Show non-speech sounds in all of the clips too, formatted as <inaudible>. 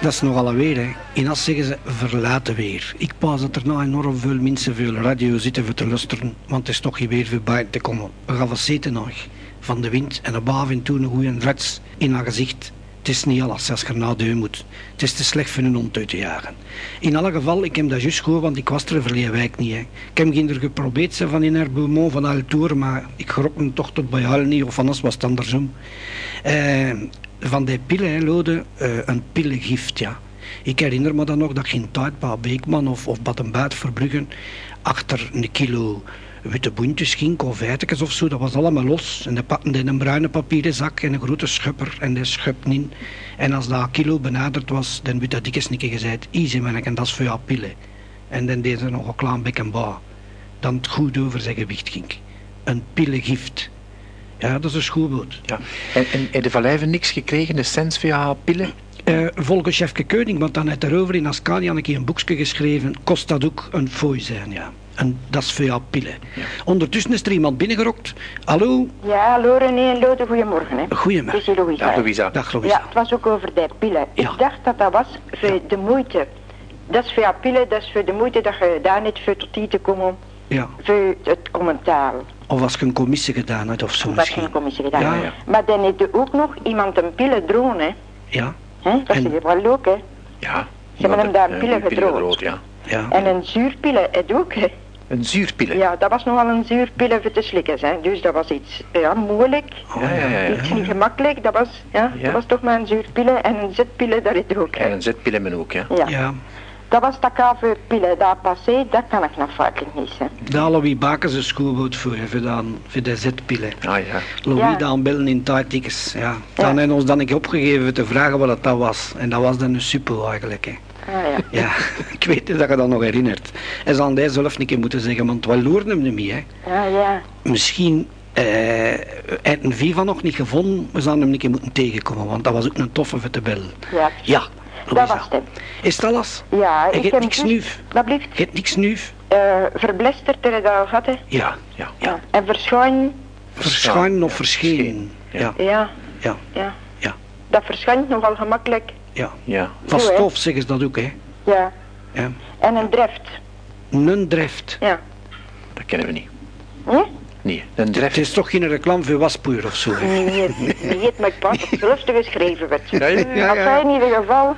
dat is nogal weer. Hè. In As zeggen ze verlaten weer. Ik pas dat er nou enorm veel mensen veel radio zitten te luisteren, want het is toch hier weer buiten te komen. We gaan zitten nog van de wind en op en toe een goede flats in haar gezicht. Het is niet alles als je er naar deur moet. Het is te slecht voor een hond uit te jagen. In alle geval, ik heb dat juist gehoord, want ik was er verleden week niet. Hè. Ik heb ginder geprobeerd ze van in Herbeumont van Altour, maar ik grok hem toch tot bij haar niet, of anders was het andersom. Eh, van die pillen, eh, een pillengift, ja. Ik herinner me dan nog dat geen tijd Beekman of, of Bad en Buit Verbruggen achter een kilo witte boentjes, of eitjes of zo, dat was allemaal los. En de patten in een bruine papieren zak en een grote schupper en die schupte in. En als dat kilo benaderd was, dan werd dat dikke snikken gezegd, easy man, en dat is voor jou pillen. En dan deed ze nog een klein bek en ba. Dan het goed over zijn gewicht ging. Een pillengift. Ja, dat is een schoolboot. Ja. En, en heb je van Lijven niks gekregen, een sens via pillen? Uh, volgens Chefke Keuning, want dan heeft erover in Ascania een keer een boekje geschreven, kost dat ook een fooi zijn, ja. En dat is jou pillen. Ja. Ondertussen is er iemand binnengerokt. Hallo? Ja, hallo René en Lode, goedemorgen. Hè. Goedemorgen. Dit is Louisa. Dag Louisa. Dag Louisa. Ja, het was ook over die pillen. Ja. Ik dacht dat dat was voor de moeite. Dat is jou pillen, dat is voor de moeite dat je daar niet voor tot hier te komen. Ja. Voor het commentaar. Of als je een commissie gedaan hebt of zo misschien. geen commissie gedaan. Ja, ja. Maar dan heeft er ook nog iemand een pillen droon, hè. Ja, Hè? Dat En- is wel leuk, hè. Ja. Ze hebben hem daar Eh, pillen gedroogd. ja. ja. En een zuurpillen het ook, hè. Een zuurpillen. Ja, dat was nogal een zuurpillen voor te slikken, hè. Dus dat was iets, ja, moeilijk. Oh, Ja, ja, ja, ja. Iets niet gemakkelijk, dat was, ja, Ja. dat was toch maar een zuurpillen en een zetpillen, dat is het ook, hè. En een zetpillen men ook, ja. Ja. Ja, Dat was dat voor pillen, dat passé, dat kan ik nog feitelijk niet, hè. daar Louis Bakers een schoolboot voor, hè, voor, dan, voor de zetpillen. Ah ja. Louis Ja. dan bellen in tijdtickets. Ja. Dan hebben ons dan keer opgegeven te vragen wat het dat was. En dat was dan een super eigenlijk. Hè. Ah, ja. Ja, <laughs> ik weet niet dat je dat nog herinnert. En ze hadden hij zelf een keer moeten zeggen, want we loeren hem niet meer. Hè. Ja, ja. Misschien eh heeft een Viva nog niet gevonden, we zouden hem een keer moeten tegenkomen, want dat was ook een toffe voor te bellen. Ja, Ja, dat was het. Is dat alles? Ja, En je ik hebt heb niks nuuf? Dat blijft. Je hebt niks nuuf? eh verblesterd, heb je dat al gehad, hè. Ja, Ja. Ja. En verschuinen, verschijnen of verschenen. Ja. Ja, ja, ja, Dat verschuint nogal gemakkelijk. ja. Ja. Van stof zeggen ze dat ook, hè. Ja. Ja. En een dreft. Een dreft. Ja. Dat kennen we niet. Hm? Nee, een Het dreft. is toch geen reclame voor waspoeier of zo? hè? Nee, niet met pas op te geschreven werd. Ja, ja, ja, Maar ja. in ieder geval,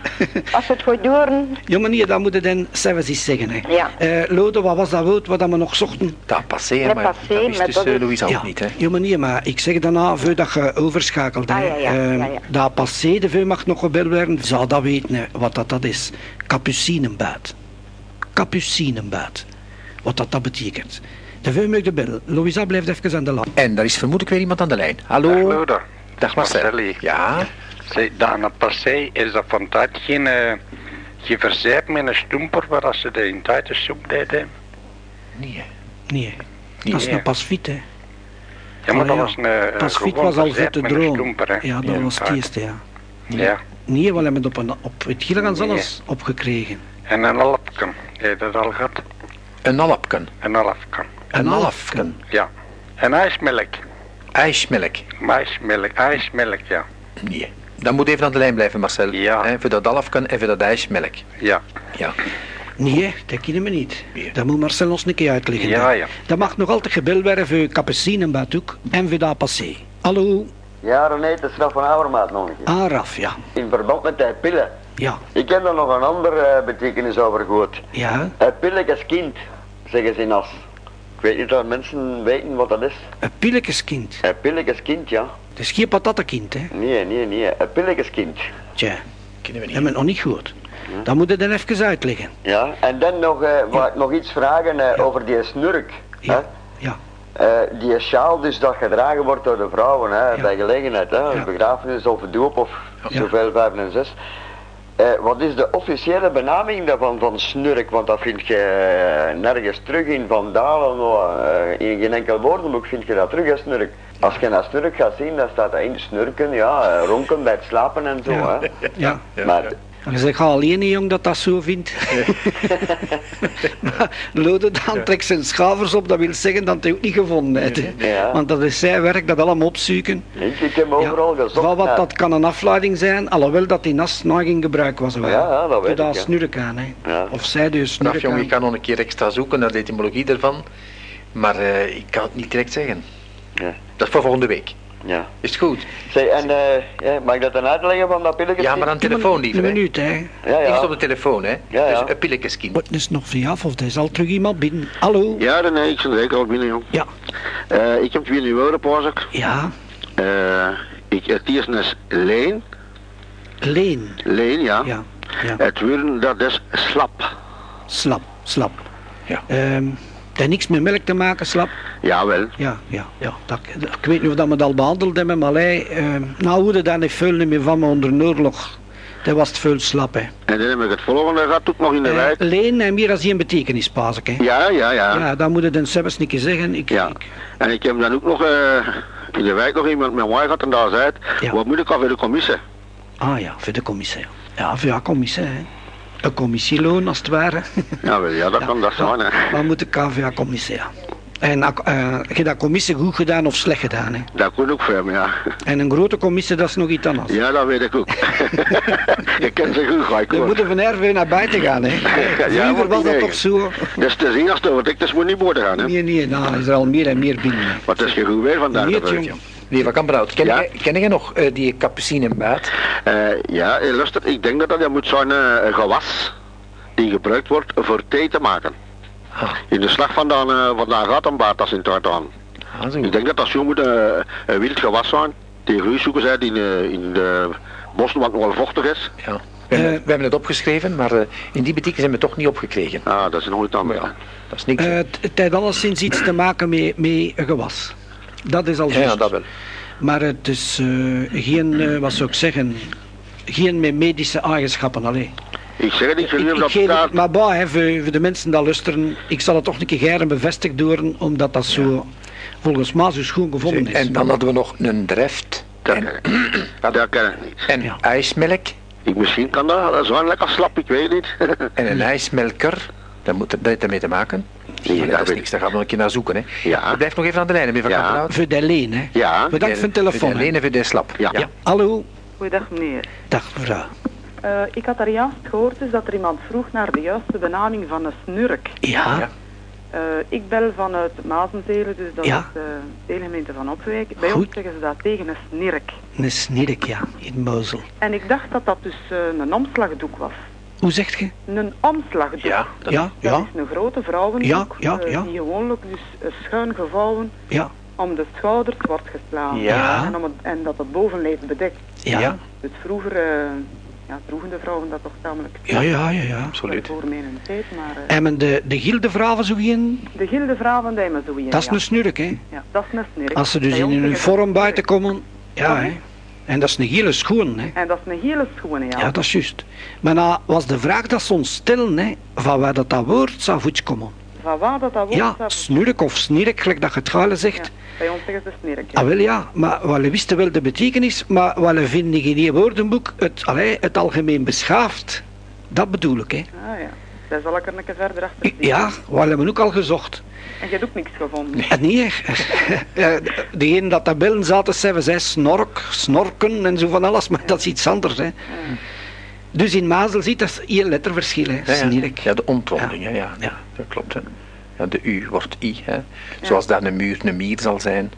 als het goed doen, Ja, maar nee, dat moet je dan zelfs eens zeggen. Hè. Ja. Eh, Lode, wat was dat woord wat we nog zochten? Dat passé, Dat maar passé, dat wist maar dus dat eh, ook niet, hè. Ja, maar nee, maar ik zeg daarna, voordat je overschakelt, hè, Ah, ja, ja, ja, ja. dat passé, de veel mag nog gebeld werden, zou dat weten hè, wat dat, dat is. Capucinenbaat. Capucinenbaat. Wat dat, dat betekent. De mag de bel. Louisa blijft even aan de lijn. En daar is vermoedelijk weer iemand aan de lijn. Hallo. Hallo daar. Dag Marcel. Marcelli. Ja. Zeg, dat een passé is dat van tijd geen, eh, geen verzijp met een stoemper waar als ze de in tijd de soep deden. Nee, hè. Nee, Nee, dat is nee. een pasfiet, hè. Ja, maar dat ja. was een, een Pasfiet was al voor te droom. Ja, dat was het eerste, ja. Ja. Nee, we hebben het op, een, op het Gilligans Nee. alles opgekregen. En een alpken. Heb je dat al gehad? Een alapken. Een alpken. Een alapken. Ja. En ijsmelk. IJsmelk. IJsmelk, ijsmelk, ja. Nee. Dan moet even aan de lijn blijven, Marcel. Ja. Hè, voor dat alapken en voor dat ijsmelk. Ja. Ja. Nee, dat kennen we niet. Nee. Dat moet Marcel ons een keer uitleggen. Ja, ja. Dat mag nog altijd gebeld worden voor Capucinenbaat ook en voor dat passé. Hallo, Ja, René, het is Raf van Ouwermaat nog een keer. Araf, ja. In verband met die pillen. Ja, Ik heb er nog een andere betekenis over gehoord. ja. Het pilletjes kind, zeggen ze in As. Ik weet niet of mensen weten wat dat is. Een pillekeskind. Een pilletjes kind, ja. Het is geen patattenkind, hè. Nee, nee, nee. Een pilletjes kind. Tja, Kennen we dat hebben we het nog niet gehoord. Dat moet je dan even uitleggen. Ja. En dan nog, eh wou ik nog iets vragen eh, over die snurk. Ja, Hè? ja. Eh, die sjaal dus dat gedragen wordt door de vrouwen hè, bij gelegenheid, hè, Ja. begrafenis of doop of Ja. zoveel, vijf en zes. Eh, wat is de officiële benaming daarvan van snurk? Want dat vind je eh, nergens terug in Van Dalen, eh, in geen enkel woordenboek vind je dat terug, hè, snurk. Als je naar snurk gaat zien, dan staat dat in snurken, ja, eh, ronken bij het slapen en zo. Ja. Hè. Ja. Maar En je zegt alleen niet, jong, dat dat zo vindt. <laughs> maar Lode dan trekt zijn schavers op, dat wil zeggen dat hij ook niet gevonden heeft. Ja. Want dat is zijn werk, dat allemaal opzoeken. Ik, ik heb overal Ja, gezocht. Van wat naar- dat kan een afleiding zijn, alhoewel dat die nas nog in gebruik was. wel. Ja, ja, dat weet Toen ik, ja. snurk aan, hè. Ja. Of zij dus Straf, snurk jongen, aan. ik kan nog een keer extra zoeken naar de etymologie ervan. Maar eh, ik kan het niet direct zeggen. Ja. Dat is voor volgende week. Ja. Is het goed? Zeg, en eh, ja, mag ik dat dan uitleggen van dat pilletje? Ja, maar aan de telefoon liever. Een minuut, hè. Ja, Eerst ja. op de telefoon, hè? Ja, ja. Dus een pillekeskin. Wat is nog vanaf of er is al terug iemand binnen? Hallo? Ja, nee, ik zit zeker al binnen, jong. Ja. Eh, ik heb weer nu woorden, pas ik. Ja, Eh, ik, het eerste is leen. Leen. Leen, ja. Ja, ja. Het tweede, dat is slap. Slap, slap. Ja. Ehm, het heeft niks met melk te maken, slap. Jawel. Ja, ja, ja. Dat, dat- ik weet niet of dat we het al behandeld hebben, maar hij, ehm, nou hoe dat dan niet veel niet meer van me onder de oorlog. Dat was het veel slap, hè. En dan heb ik het volgende gehad, ook nog in de Eh, wijk. leen en meer als een betekenis, pas ik, hè. Ja, ja, ja. Ja, dan moet het een zelfs niet zeggen. Ik, Ja. ik- En ik heb dan ook nog eh, in de wijk nog iemand met mij gehad en daar zei Ja. wat moet ik al voor de commissie? ah ja, voor de commissie. Ja, voor ja, commissie, hè. Een commissieloon, als het ware. Jawel, ja, dat <laughs> kan dat zijn, hè. Maar moet de KVA-commissie, ja. En eh, heb je dat commissie goed gedaan of slecht gedaan, hè. Dat kon ook voor ja. En een grote commissie, dat is nog iets anders. Ja, dat weet ik ook. <laughs> je kent ze goed, ga ik We moeten van Erwin naar buiten gaan, hè. <laughs> Vroeger wordt was dat toch zo? Dat is te zien als het over diktes moet niet worden gaan, hè. Nee, nee, nou is er al meer en meer binnen. Wat is je goed weer vandaag? Dat je. Nee, van Kamperhout, ken, Ja. ken jij nog eh, die capucinenbaat? Eh, ja, luister, ik denk dat dat moet zijn een gewas die gebruikt wordt voor thee te maken. Ah, In de slag vandaan, eh vandaan gaat een baard als in het aan. ah. Ik denk dat dat zo moet eh, een wild gewas zijn. Die groeizoekers zijn in, eh, in de bossen wat nog wel vochtig is. Ja. We, hebben, Eh. we hebben het opgeschreven, maar eh, in die betekenis hebben we het toch niet opgekregen. Ah, dat is Maar anders. ja, dat is niks. Eh, het het heeft alleszins iets te maken met, gewas. Dat is al ja, ja, dat wel. Maar het is eh, geen, eh, wat zou ik zeggen, geen met medische eigenschappen. Allee. Ik zeg het, ik geloof ik dat geef het het, maar bah, hè, voor, voor de mensen die luisteren, ik zal het toch een keer geren bevestigd doen, omdat dat zo, volgens mij zo schoon gevonden is. En dan hadden we nog een dreft Dat, en, dat <clears throat> ken ik niet. en Ja. ijsmelk Ik, misschien kan dat, dat is wel lekker slap, ik weet niet. <laughs> en een ijsmelker. Dat, moet, dat heeft ermee te maken. Nee, Maar dat is weet niks, daar gaan we nog een keer naar zoeken. Hè. Ja. Je blijft nog even aan de lijn, meneer Van Ja. Voor de leen, hè. ja, Bedankt voor de telefoon. hè. Alleen even de slap. Ja. Ja. Hallo, Goedendag meneer. dag mevrouw. Eh, ik had daar juist gehoord dus dat er iemand vroeg naar de juiste benaming van een snurk. Ja, Ja. Eh, ik bel vanuit Mazenzelen, dus dat Ja. is de deelgemeente van Opwijk. Bij Goed. ons zeggen ze dat tegen een snirk. een snirk, ja, in Mozel. En ik dacht dat dat dus eh, een omslagdoek was. Hoe zegt je? Een omslagdoek. Ja, dat- Ja, Dat ja, is een grote vrouwendoek, Ja, ja, eh, ja. die gewoonlijk dus eh, schuin gevouwen ja, om de schouders wordt geslaan. Ja. En, om het, en dat het bovenlijf bedekt. ja. Ja. Dus vroeger eh, ja, droegen de vrouwen dat toch tamelijk Ja, ja, ja, ja. Absoluut. voor mijn tijd, maar... eh, En de, de gildevrouwen zo geen, De gilde vrouwen die zo in. dat is ja. een snurk, hè. Ja, dat is een snurk. Als ze dus Bij in hun snurk. buiten komen, ja, hè. En dat is een hele schoen, hè. En dat is een hele schone, ja. Ja, dat is juist. Maar nou was de vraag dat ze ons stellen, hè, van waar dat, dat woord zou voetkomen. Van waar dat dat woord Ja, snurk of snirk, gelijk dat je Ja, zegt. bij ons zeggen ze snurk. ja. Ah, wel ja, maar we wisten wel de betekenis, maar we vinden in die woordenboek het, allee, het algemeen beschaafd. Dat bedoel ik, hè. Ah ja, daar zal ik er een keer verder achter zien. Ja, we hebben ook al gezocht. En je hebt ook niks gevonden. En nee, eh, degene dat daar bellen zaten, zeiden zij snork, snorken en zo van alles, maar dat is iets anders, hè. Dus in Mazel ziet dat één letterverschil, hè. Ja, de ontronding, ja. Ja, Ja. dat klopt. Hè. Ja, de U wordt I, hè. zoals dat een muur een mier zal zijn.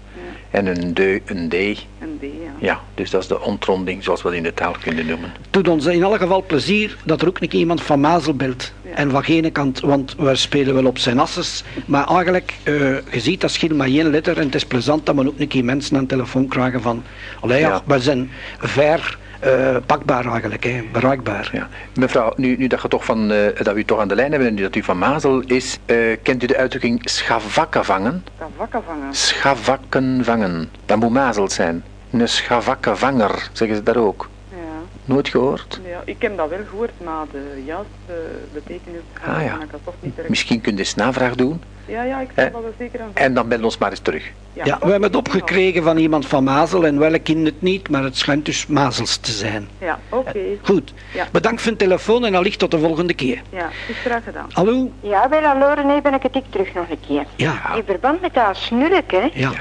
En een de een D. Een D, ja. Ja, dus dat is de ontronding, zoals we het in de taal kunnen noemen. doet ons in alle geval plezier dat er ook een keer iemand van Mazel belt. Ja. En van geen kant, want we spelen wel op zijn asses. Maar eigenlijk, eh, je ziet dat scheelt maar één letter. En het is plezant dat we ook een keer mensen aan de telefoon krijgen van... Allee, Ja. we zijn ver eh, pakbaar eigenlijk, hè, bereikbaar. Ja. Mevrouw, nu, nu dat, je toch van, eh, dat we u toch aan de lijn hebben en dat u van Mazel is, eh, kent u de uitdrukking schavakken vangen? Dat vakken vangen. Schavakken vangen. Dat moet Mazel zijn. Een schavakkenvanger, zeggen ze daar ook. Ja. Nooit gehoord? ja, ik heb dat wel gehoord, maar de juiste betekenis Ah, ja. kan ik dat toch niet direct... Misschien kunt u eens navraag doen Ja, ja, ik zal dat wel zeker aan en dan bel ons maar eens terug. Ja, we hebben het opgekregen van iemand van Mazel en wel kind het niet, maar het schijnt dus Mazels te zijn. Ja, oké. Goed, Ja. bedankt voor de telefoon en allicht tot de volgende keer. Ja, is graag gedaan. Hallo? Ja, wel hallo René, ben ik het ik terug nog een keer. Ja, In verband met dat snurk, hè. ja.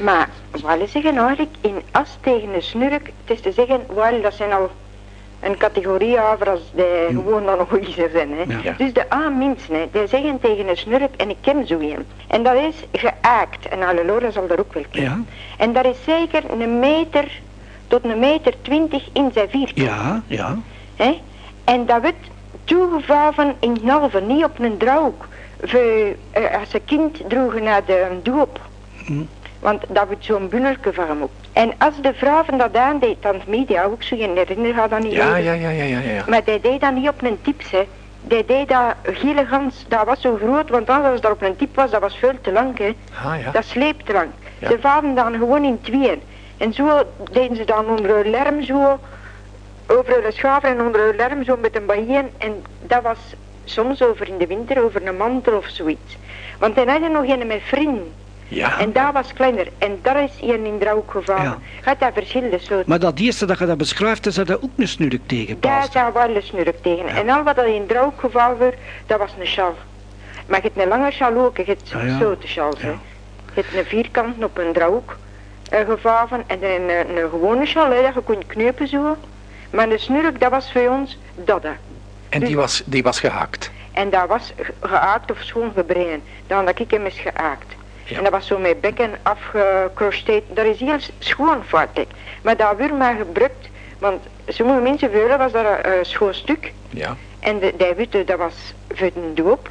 Maar, wat zeggen eigenlijk, in as tegen een snurk, het is te zeggen, wel, dat zijn al een categorie over als die gewoon dan nog iets zijn, hè. Ja. Dus de A-mensen, hè, die zeggen tegen een snurk, en ik ken zo een. En dat is geaakt, en alle Laura zal dat ook wel kennen. Ja, En dat is zeker een meter tot een meter twintig in zijn vierkant. ja, ja. Hè? En dat wordt toegevaven in het halve, niet op een. Voor, eh, als een kind droegen naar de doop. Hm. Want dat wordt zo'n bundelke van hem op. En als de vrouw van dat aandeed, dan media ook zo, je herinner gaat dat niet Ja, ja, ja, ja, ja, ja. Maar die deed dat niet op een tips, hè. Die deed dat gele gans, dat was zo groot, want anders als dat op een tip was, dat was veel te lang, hè. Ah, ja. Dat sleept te lang. Ja. Ze vaden dan gewoon in tweeën. En zo deden ze dan onder hun lerm zo, over hun schaven en onder hun lerm zo met een bahien. En dat was soms over in de winter, over een mantel of zoiets. Want dan had je nog een met vrienden. Ja. En dat was kleiner. En daar is een in Drauwk gevallen. Ja. Gaat dat verschillende soorten. Maar dat eerste dat je dat beschrijft, is dat ook een snurk tegen Daar past. zou wel een snurk tegen. En al wat er in Drauwk gevallen werd, dat was een sjal. Maar je hebt een lange sjal ook, je hebt Ah, ja. Ja. Je hebt een vierkant op een driehoek eh, gevaven en een, een gewone sjal, hè, dat je kunt kneupen zo. Maar een snurk, dat was voor ons dat. En die was, die was gehaakt. En dat was ge- geaakt of schoon gebreien. Dan dat ik hem is geaakt. En dat was zo met bekken afgecrocheteerd. Dat is heel schoon vaartig. Maar dat werd maar gebruikt. Want sommige mensen willen was dat een eh, schoon stuk. Ja. En de, die witte, dat was voor de doop.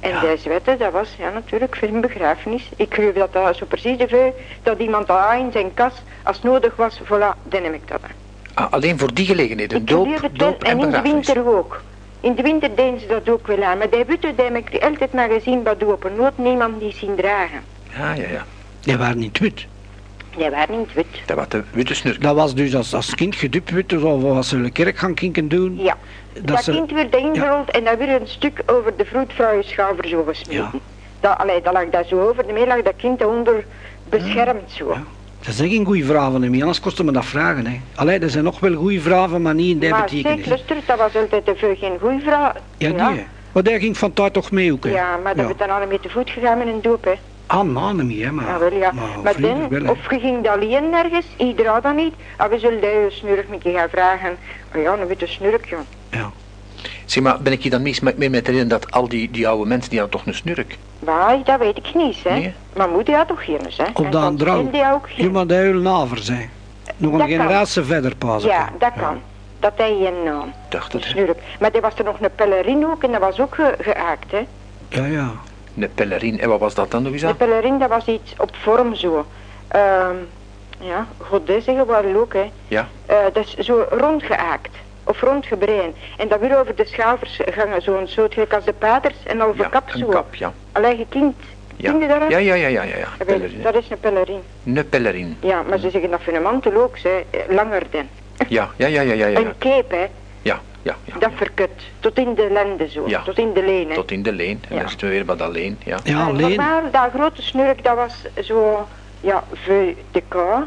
En Ja. de zwette, dat was ja, natuurlijk voor een begrafenis. Ik geloof dat dat zo precies veel, dat iemand dat aan in zijn kas, als nodig was, voilà, dan heb ik dat. Ah, alleen voor die gelegenheden. Doop, doop en en in de winter ook. In de winter deden ze dat ook wel aan. Maar die witte, die heb ik altijd maar gezien bij dopen. Nooit niemand die zien dragen. Ja, ja, ja. Die waren niet wit. Die waren niet wit. Dat was de witte snurk. Dat was dus als, als kind gedupt wit, of als ze een kerk gaan kinken doen. Ja. Dat, ze- kind werd ingerold en dan weer een stuk over de vroedvrouwenschouwer zo gesmeten. Ja. Dat, allee, dat lag daar zo over. De lag dat kind daaronder beschermd zo. Ja. Dat zijn geen goede vragen, hè. anders kosten me dat vragen. Hè. Allee, er zijn nog wel goede vragen, maar niet in die maar betekenis. zeker, luister, dat was altijd te veel geen goeie vrouw. Ja, die, hè. Maar daar ging van tijd toch mee ook, hè. Ja, maar dat ja. werd dan allemaal te voet gegaan met een doop, hè. Ah, mannen niet, hè, maar... Ja, wel, ja. Maar, Maar dan, wel, of je ging alleen nergens, ieder had dat niet. En we zullen de snurk met je gaan vragen. Oh ja, een witte snurk, joh. Ja. Zeg maar, ben ik je dan mis met, mee met erin dat al die, die oude mensen, die hadden toch een snurk? Maar dat weet ik niet, hè. Nee? Maar moeder had toch geen, hè. Op En de van drouw. die ook Je geen. moet de heel naver zijn. Nog een Dat kan. generatie verder pas. Ja, dat kan. Dat hij een naam. Dacht Een het, snurk. Maar er was er nog een pelerin ook en dat was ook ge- geaakt, hè. Ja, ja. Een pellerin. En wat was dat dan nog eens De aan? pelerin, dat was iets op vorm zo. Ehm ja, godet zeggen we ook, hè. Ja. Eh, dat is zo rondgeaakt. Of. En dat weer over de schouders gangen, zo'n soort gelijk als de paters en al Ja, kap een zo. kap, ja. Alleen je kind. Ja. Kind je daar? Ja, ja, ja, ja, ja, ja. Dat Pellerin. Dat is een pelerin. Een pellerin. Ja, maar ze zeggen dat voor een mantel ook, ze, eh, langer dan. Ja, ja, ja, ja, ja, ja. Een cape, hè. Ja, ja, ja. Dat verkut. Tot in de lende zo. Ja. Tot in de leen, hè. Tot in de leen. En Ja. dan zitten we weer bij dat leen, ja. Ja, En alleen. normaal, dat grote snurk, dat was zo, ja, voor de kou.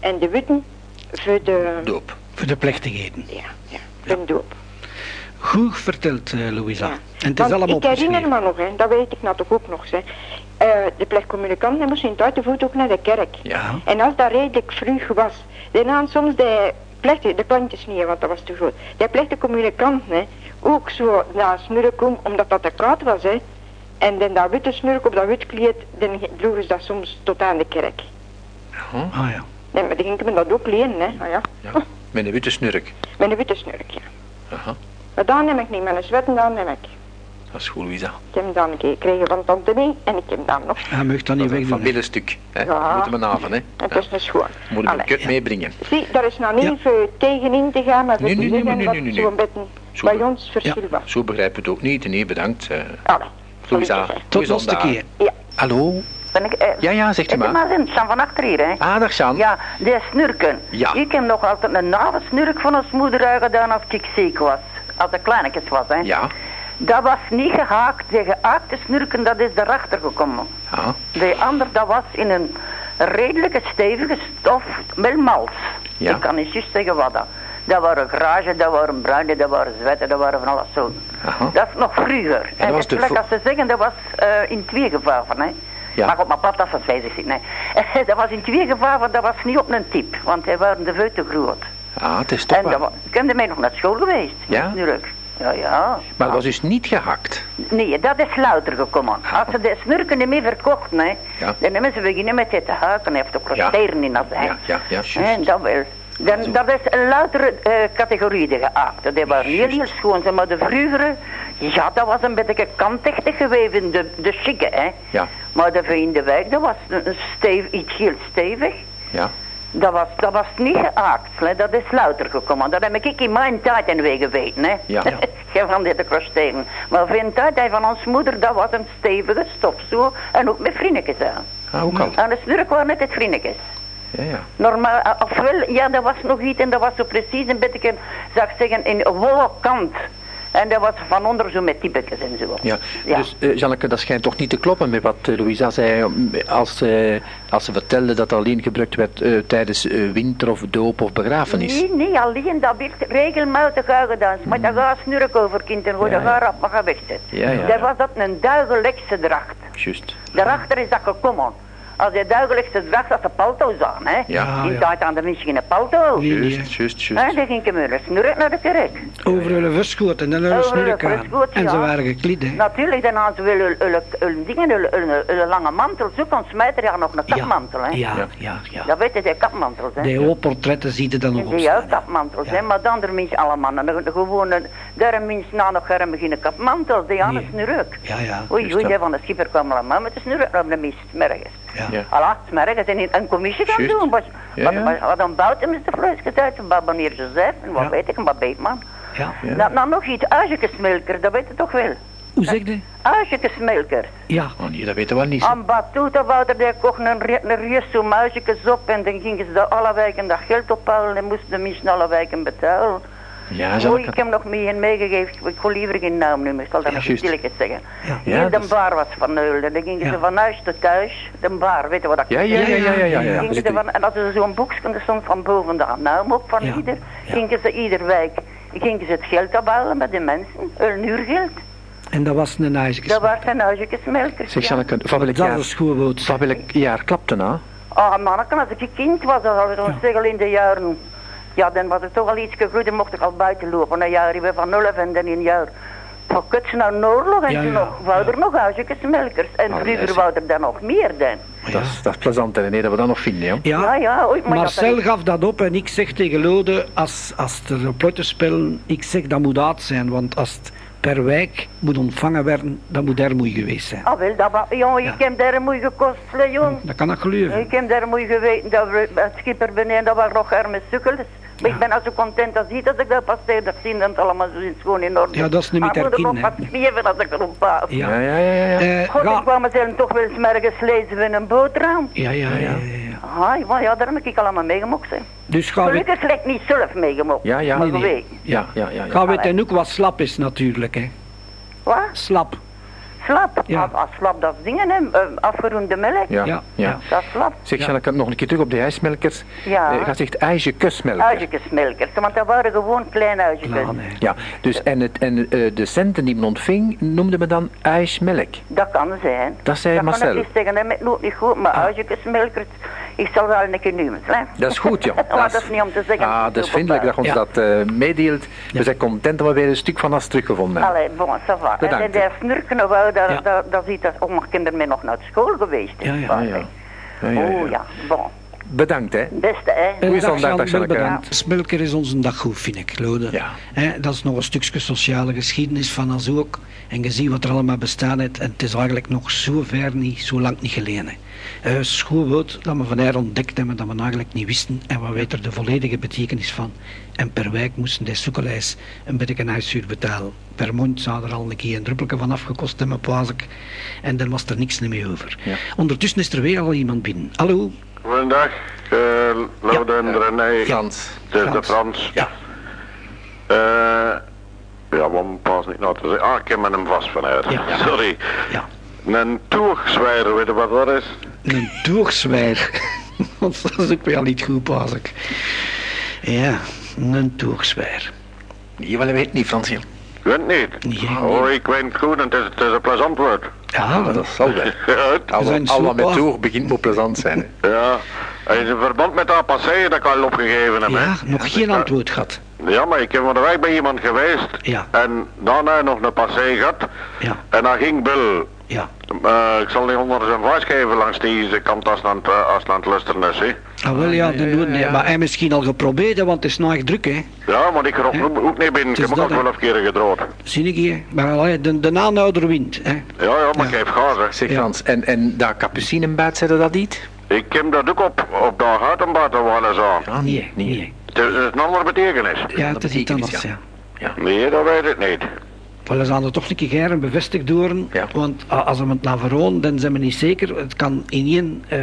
En de witten, voor de... Doop. Voor de plechtigheden. Ja, de doop. Goed verteld, eh, Louisa. Ja. En het is allemaal ik herinner me nog, hè, dat weet ik nou toch ook nog. Hè. Eh, de plechtcommunicant moest in het voet ook naar de kerk. Ja. En als dat redelijk vroeg was, dan aan soms de plechten, de plantjes niet, hè, want dat was te groot. Die plechtcommunicant, hè, ook zo naar snurk om, omdat dat te koud was, hè. En dan dat witte snurk op dat wit kleed, dan droegen ze dat soms tot aan de kerk. Ah ja. Nee, maar dan ging ik me dat ook lenen, hè. Ah, ja. ja. <laughs> Met een witte snurk. Met een witte snurk, ja. Aha. Maar dan neem ik niet, met een zwetten dan neem ik. Dat is goed, Louisa. Ik heb hem dan gekregen van tante Mie en ik heb hem dan nog. Hij mag dat Dat niet is een wegdoen. hè. Ja. Moeten we naven, hè. Het Ja. is een schoon. Moet ik kut meebrengen. Zie, daar is nou niet Ja. voor tegenin te gaan, maar voor Nee, nee, nee, zeggen nee, wat nee, nee, zo'n beetje Zo bij ons verschil was. Zo begrijp ik het ook niet. Nee, bedankt. eh Allee, Louisa. Tot de volgende keer. Ja, Hallo? Ben ik, eh, Ja, ja, zegt u maar. maar in San van achter hier, hè. Ah, dag Sjan. Ja, die snurken. Ja. Ik heb nog altijd een nave snurk van ons moeder gedaan als ik ziek was. Als ik kleinetjes was, hè. Ja. Dat was niet gehaakt. Die gehaakte snurken, dat is erachter gekomen. Ja. De ander, dat was in een redelijke stevige stof met mals. Ja. Ik kan niet juist zeggen wat dat. Dat waren garage, dat waren bruine, dat waren zwetten, dat waren van alles zo. Aha. Dat is nog vroeger. en was de gelijk vo- als ze zeggen, dat was eh, in twee gevaven, hè. Ja. Maar op mijn plat, dat is 50 nee. <laughs> dat was in twee gevaven, dat was niet op een tip, want hij waren de veel te groot. Ah, het is toch En dat kende mij nog naar school geweest. Ja? Natuurlijk. Ja, ja. Maar het was dus niet gehakt. Nee, dat is louter gekomen. Als ze de snurken niet meer verkochten, hè, Ja. dan hebben ze beginnen met dit te haken. Hij heeft ook Ja. rosteren in dat zijn. Ja, ja, ja. En dat wel. Dan, dat is een loutere eh, categorie de geaakte. Die waren heel, heel schoon. Maar de vroegere, ja, dat was een beetje kantichtig geweven, de, de chique, hè. Ja, Maar de in de wijk, dat was een stev, iets heel stevig. ja. Dat was, dat was niet geaakt, hè. dat is louter gekomen. Dat heb ik in mijn tijd en weer geweten. Hè. Ja. <laughs> Van dit crosteren. Maar voor een tijd hij van ons moeder, dat was een stevige stof zo. En ook met vriendjes aan. Ah, hoe kan Aan de snurk waren net het vriendjes. Ja, ja. Normaal, eh, ofwel, ja, dat was nog iets en dat was zo precies een beetje, zou ik zeggen, in wollen kant. En dat was van onder zo met typetjes en zo. Ja, Ja. dus eh, Janneke, dat schijnt toch niet te kloppen met wat eh, Louisa zei als, eh, als ze vertelde dat alleen gebruikt werd tijdens winter of doop of begrafenis. Nee, nee, alleen dat werd regelmatig gedaan. Maar dat gaat snurk over kind en gewoon Ja, dat gaat rap maar. Ja, ja, Dat was dat een duidelijkse dracht. Juist. Daarachter is dat gekomen. Als je duidelijkste dracht, dat de palto's aan, hè. Ja. Die ja. tijd aan de misschien een palto. Nee, nee, Juist, juist, Hè, juist. dan ging ik met een snurk naar de kerk. Over hun verschoot en dan hun snurk aan. En ze waren gekleed, hè. Natuurlijk, dan hadden ze wel hun- dingen, hun- lange mantel zoeken, dan smijten ja nog een kapmantel, hè. Ja, ja, ja. Dat weet je, die kapmantels, hè. Die oorportretten zie je dan nog op Die kapmantels, hè, maar dan er mensen allemaal, gewone, daar mensen na nog gaan beginnen kapmantels, die aan een snurk. Ja, ja. Oei, oei, die van de schipper kwam allemaal met de snurk naar de mist, mergens. Ja. Alla, mergens en in een commissie gaan Juist. doen. Was, Ja, wat, ja. wat, wat een bouten is de vlees gezet, wat meneer Joseph, en wat Ja. weet ik, en wat Beetman. Ja. Ja. Nou, nou nog iets, uigetjesmelker, dat weet je toch wel. Hoe zeg je? Uigetjesmelker. Ja. Oh nee, dat weten we niet. Aan Batoetewouter, die kocht een, re- een reus zo muisjes op en dan gingen ze de alle wijken dat geld ophalen en moesten de mensen alle wijken betalen. Ja, Oei, ik Janneke. heb nog mee en meegegeven, ik wil liever geen naam noemen, ik zal dat Ja, nog stilletjes zeggen. Ja. Ja, Hier dat de is- bar was van Neulen, en dan gingen Ja. ze van huis tot thuis, de bar, weet je wat dat Ja, ja, ja, ja, ja, ja. Gingen ze van, en als er zo'n boekje er stond van boven de naam op van Ja. ieder, Ja. gingen ze ieder wijk, gingen ze het geld ophalen met de mensen, een uurgeld. En dat was een ijsjes. Dat was een huisjesmelker. Zeg Janneke, van welk Dat jaar, is schoolboot. van welk jaar klapte nou? Ah, manneken, als ik een kind was, dat hadden we ons zeggen in de jaren. Ja, dan was het toch al iets gegroeid, dan mocht ik al buiten lopen. Een jaar we van 11 en dan een jaar van kuts naar oorlog en Ja, toen ja, nog wou er ja. nog huisjesmelkers. En Ah, vroeger dat wou er dan nog meer dan. Dat, is, dat is plezant, hè, nee, dat we dat nog vinden, joh. Ja, Ja. ja, ooit maar Marcel dat gaf dat op en ik zeg tegen Lode, als, als er pluiten spelen, ik zeg dat moet uit zijn, want als het per wijk moet ontvangen werden, dan moet er moeite geweest zijn. Ah, wel, dat was, jongen, ik heb daar moeite gekost, jong. Dat kan ik geloven. Ik heb daar moeite geweten, dat we, het schipper beneden, dat waren nog arme sukkels. Maar ik ben al zo content als niet als ik dat passeer, dat zien dat het allemaal zo in schoon in orde. Ja, dat is niet met Maar haar moet er nog kind, wat schreven als ik erop paas. Ja. Ja, ja, ja, ja. ja. Eh, God, ga- ik kwam mezelf toch wel eens ergens lezen in een boterham. ja, ja, ja, ja, ja. Ah, maar ja, daar heb ik allemaal meegemokt. hè. Dus gaan we, Gelukkig niet zelf meegemokt. Ja, ja. Maar Nee, nee. Ja, ja, ja. ja. gaan we ten ook wat slap is natuurlijk, hè. Wat? Slap. Slap. Ja. Als, slap, dat is dingen, hè. eh, afgeroende melk. Ja, Ja, ja. ja. Dat is slap. Zeg Ja. Janneke, nog een keer terug op de ijsmelkers. Ja. Eh, je zegt ijsje kusmelker. Huisjesmelkers, want dat waren gewoon kleine hè. Ja, dus en, het, en eh, de centen die men ontving, noemde men dan ijsmelk. Dat kan zijn. Dat zei dat Marcel. kan ik niet zeggen, hè. met nooit niet goed, maar huisjesmelkers, ik zal wel een keer noemen. Hè. Dat is goed, joh. <laughs> maar dat is niet om te zeggen. Ah, dat is vriendelijk dat je ons Ja. dat eh, meedeelt. We zijn content dat we weer een stuk van ons teruggevonden hebben. Allee, bon, ça va. En Bedankt. daar snurken wel, daar, Ja. daar, daar ziet dat, oh, mijn kinderen mee nog naar school geweest. Ja, ja, ja. Oh ja, bon. Bedankt, hè. Beste, hè. Een Goeie dag, zondag, Jan, bedankt. Smelker is onze dag goed, vind ik, Lode. Ja. Hè, dat is nog een stukje sociale geschiedenis van ons ook. En je ziet wat er allemaal bestaan heeft. En het is eigenlijk nog zo ver niet, zo lang niet geleden. hè. Eh schoolwoord dat we van haar ontdekt hebben, dat we eigenlijk niet wisten. En we weten er de volledige betekenis van. En per wijk moesten die zoekelijst een beetje een huishuur betalen. Per mond zou er al een keer een druppelje van afgekost hebben. En dan was er niks meer over. Ja. Ondertussen is er weer al iemand binnen. Hallo? Goedendag, uh, Lode en René. Frans. Is de Frans. Frans. Ja. Eh, ja, wat pas niet nou te zeggen. Ah, ik heb met hem vast van haar. Ja. <laughs> Sorry. Ja. Een toegzwijder, weet je wat dat is? Een toegswijr. <laughs> Want dat is ook weer al niet goed, pas ik. Ja, een toegswijr. Je wel weet niet, Fransje. Ik weet het niet. Oh, ik weet het goed en het is, het is een plezant woord. Ja, dat zal wel. <laughs> Ja, Al, wat met toer begint moet plezant zijn. hè. <laughs> ja. En in verband met dat passé dat ik al opgegeven heb. hè. Ja, nog geen antwoord gehad. Ja, maar ik heb van de weg bij iemand geweest. Ja. En daarna nog een passé gehad. Ja, En dan ging Bill. ja. eh, ik zal niet onder zijn vuist geven langs deze kant als het aan het, eh, als het aan het luisteren is. Hè. Ah, wel ja, dan doen, nee, maar hij misschien al geprobeerd, hè, want het is nog echt druk, hè. Ja, maar ik ga ook, ook niet binnen. Ik Het heb ook al dat, twaalf keren gedroogd. Zie ik hier. Maar allee, de, de aanhouder wint, hè. Ja, ja, maar Ja. ik geef gas. Hè. Zeg Ja. Frans, en, en dat capucinenbad, zei dat niet? Ik heb dat ook op, op de huitenbad wel eens aan. Ah, Nee, nee. Het is een andere betekenis. Ja, het is iets anders, ja. Nee, dat weet ik niet. Wel, ze gaan er toch een keer geren bevestigd. Ja. Want a- als we het naar dan zijn we niet zeker. Het kan in één uh,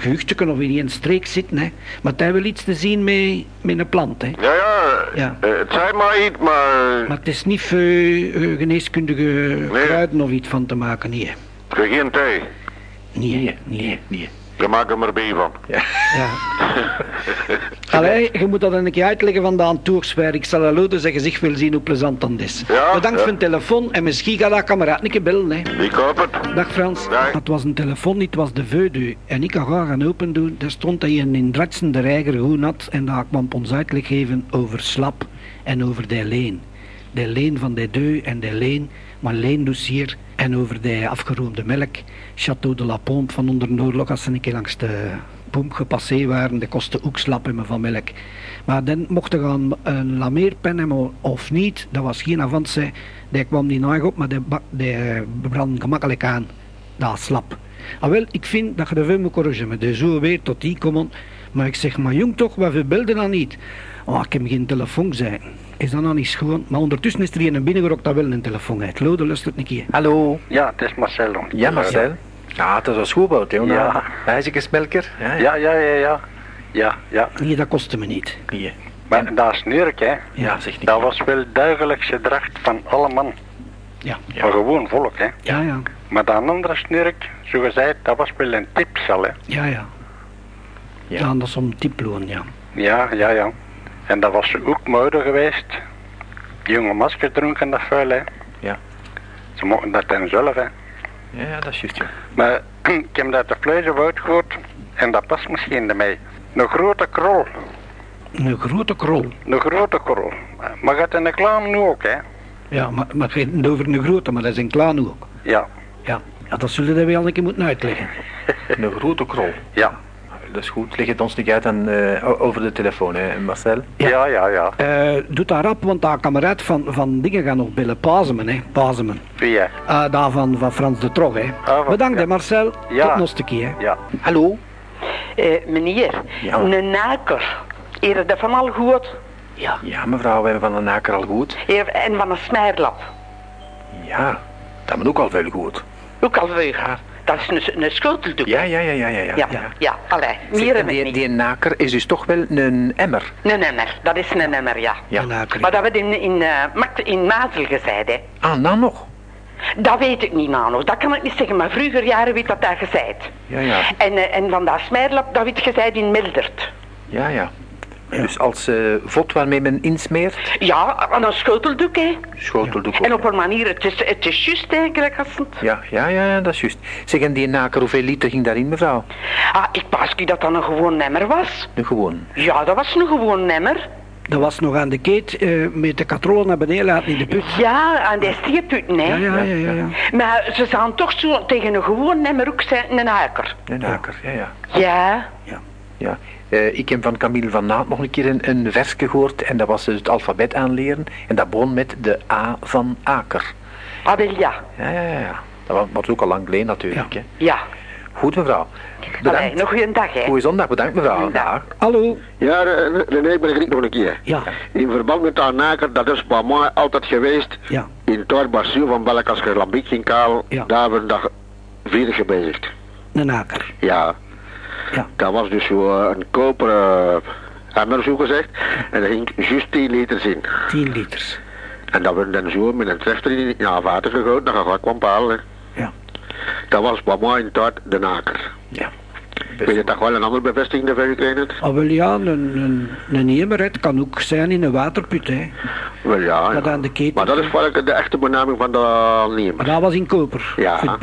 gehuchtje of in één streek zitten. Hè. Maar heeft wel iets te zien met, met een plant. Hè. Ja, ja, Ja. eh, het zijn maar iets, maar Maar het is niet voor eh, geneeskundige kruiden of iets van te maken. Nee, geen thee. nee, nee. nee. Daar maak ik er bij van. Ja. <laughs> Allee, je moet dat een keer uitleggen van de. Ik zal hallo dus zeggen, zich wil zien hoe plezant dat is. Ja, Bedankt ja. voor de telefoon en misschien gaat dat kameraad een keer bellen. Hè. Ik hoop het. Dag Frans. Dag. Het was een telefoon, niet, het was de veudu. En ik ga graag gaan open doen. Daar stond dat je in de reiger had. En daar kwam ons uitleg geven over slap en over de leen. De leen van de deu en de leen, maar leendossier. En over de afgeroomde melk. Château de la Pompe van onder de als ze een keer langs de pomp gepasseerd waren. Dat kostte ook slap in me van melk. Maar dan mocht er gaan een lameerpen of niet. Dat was geen avance. Die kwam niet nog op, maar die, die eh, brandde gemakkelijk aan. Dat slap. Ah, wel, ik vind dat je er veel moet corrigeren. De zo weer tot die komen. Maar ik zeg, maar jong toch, wat verbeelden dan niet? Oh, ik heb geen telefoon zijn. Is dat nou niet schoon? Maar ondertussen is er hier een binnengerokt dat wel een telefoon uit. Lode, luistert een keer. Hallo. Ja, het is Marcel. Ja, Marcel. Ja, het is een schoolboot, joh. Ja. Ijzerkesmelker. Ja, Ja, ja, ja, ja. Ja, ja. Nee, dat kostte me niet. Hier. Maar dat is nurk, hè. Ja, zeg niet. Dat was wel duidelijkse dracht van alle man. Ja. Ja. Maar gewoon volk, hè. Ja, ja. Maar dat andere snurk, zo gezegd, dat was wel een tipsel, hè. Ja, ja. Ja. Ja, dat is om tiploon, ja. Ja, ja, ja. En dat was ook moeder geweest. Die jonge masker dronken dat vuil, hè. Ja. Ze mochten dat dan zelf, hè. Ja, ja, dat is juist, ja. Maar <clears throat> ik heb dat de vleesje gehoord en dat past misschien ermee. Een grote krol. Een grote krol. Een grote krol. Maar gaat in de klaam nu ook, hè? Ja, maar, maar het gaat niet over een grote, maar dat is een klaan ook. Ja, Ja. ja, dat zullen we wel een keer moeten uitleggen. Een grote krol. ja. Dat is goed. Leg het ons niet uit aan, eh, over de telefoon, hè, Marcel. Ja, ja, ja. Eh doe dat rap, want dat kameraad van, van dingen gaan nog bellen. Pazemen, hè. Pazemen. Wie, hè? Eh daar van, van Frans de Trog, hè. van- Bedankt, ja. hè, Marcel. Ja. Tot nog een keer, hè. Ja. Hallo. Eh, meneer, Ja. een naker. Eerder dat van al goed. Ja. Ja, mevrouw, we hebben van een naker al goed. Eer- En van een smeerlap. Ja, dat moet ook al veel goed. Ook al veel. Dat is een, een schoteldoek. Ja, ja, ja, ja, ja. ja. ja, ja. allee. Meer en die, niet. die naker is dus toch wel een emmer. Een emmer, dat is een emmer, ja. Ja. Een naker. Maar dat werd in, in, eh, in Mazel gezegd, hè. Ah, nou nog. Dat weet ik niet, Nano. Dat kan ik niet zeggen, maar vroeger jaren werd dat daar gezegd. Ja, ja. En, eh, en van dat smeerlap, dat werd gezegd in Mildert. Ja, ja. Dus als eh vod waarmee men insmeert, Ja, aan een schoteldoek, hè. schoteldoek En op. een manier, het is, het is juist eigenlijk als het... Ja, ja, ja, ja, dat is juist. Zeg, en die naker, hoeveel liter ging daarin, mevrouw? Ah, ik pas dat dat een gewoon emmer was. Nu gewoon. Ja, dat was een gewoon emmer. Dat was nog aan de keet eh, met de katrol naar beneden laten in de put. Ja, aan die stierputten, hè. Ja, ja, ja, ja. ja. Maar ze zouden toch zo tegen een gewoon emmer ook zijn, een haker. Een naker, ja, ja. Ja. ja. Eh, ik heb van Camille van Naat nog een keer een, een versje gehoord en dat was dus het alfabet aanleren en dat begon met de A van Aker. Ah, wel ja. Ja, ja, ja. ja. Dat was, was ook al lang geleden natuurlijk. Hè. Ja. Goed mevrouw. Allee, Bedankt. nog een dag, hè. Goeie zondag, bedankt mevrouw. Dag. Dag. Hallo. Ja, Re- René, ik ben er nog een keer. Ja. In verband met dat naker, dat is bij mij altijd geweest. Ja. In Basiel van Belk, als je Lambiek ging kaal, Ja. daar hebben we dat vierde gebezigd. Een naker. Ja. Ja. Dat was dus zo eh, een koperen emmer, zo gezegd. En daar ging juist 10 liter in. 10 liters. En dat werd dan zo met een trechter in ja, water gegoten, dan ga ik kwam palen. Ja. Dat was bij mij in het dorp de naker. Weet je toch wel een andere bevestiging ervan gekregen hebt? Ah, wel ja, een, een, een hemeret kan ook zijn in een waterput, hè. Wel ja, Maar ja. aan de keten. Maar dat is voor de echte benaming van de Maar nemer. dat was in koper, Ja. voor het.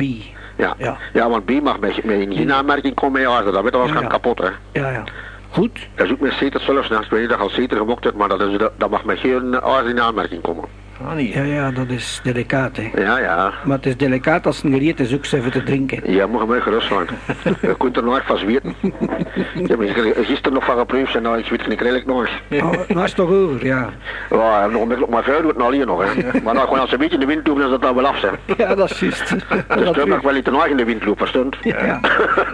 Ja. Ja. ja, want B mag met, met in geen aanmerking komen met aarde. Dat werd al Ja, gaan ja. kapot, hè. Ja, ja. Goed. Dat is ook met zeter zelfs naast. Ik weet niet dat je al zeter gemokt hebt, maar dat, is, dat, dat mag met geen aarde in aanmerking komen. Ah, niet. Ja, ja, dat is delicaat, hè. Ja, ja. Maar het is delicaat als het gereed is ook even te drinken. Ja, mag mij gerust zijn. <laughs> Je kunt er nog echt van zweten. Ik heb gisteren nog van geproefd en nou, ik weet niet redelijk nog. Oh, nou is het toch over, ja. Ja, nog maar vuil doet het al hier nog, hè. Maar nou, gewoon als een beetje in de wind doen, dan is dat dan wel af, zeg. Ja, dat is juist. Dus Dat mag wel iets te nog in de wind lopen, verstond? Ja.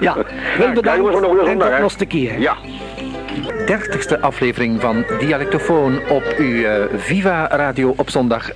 Ja, <laughs> wel kijk, bedankt. we zijn nog weer zondag, hè. nog een keer. Ja. 30ste aflevering van Dialectofoon op uw eh, Viva Radio op zondag.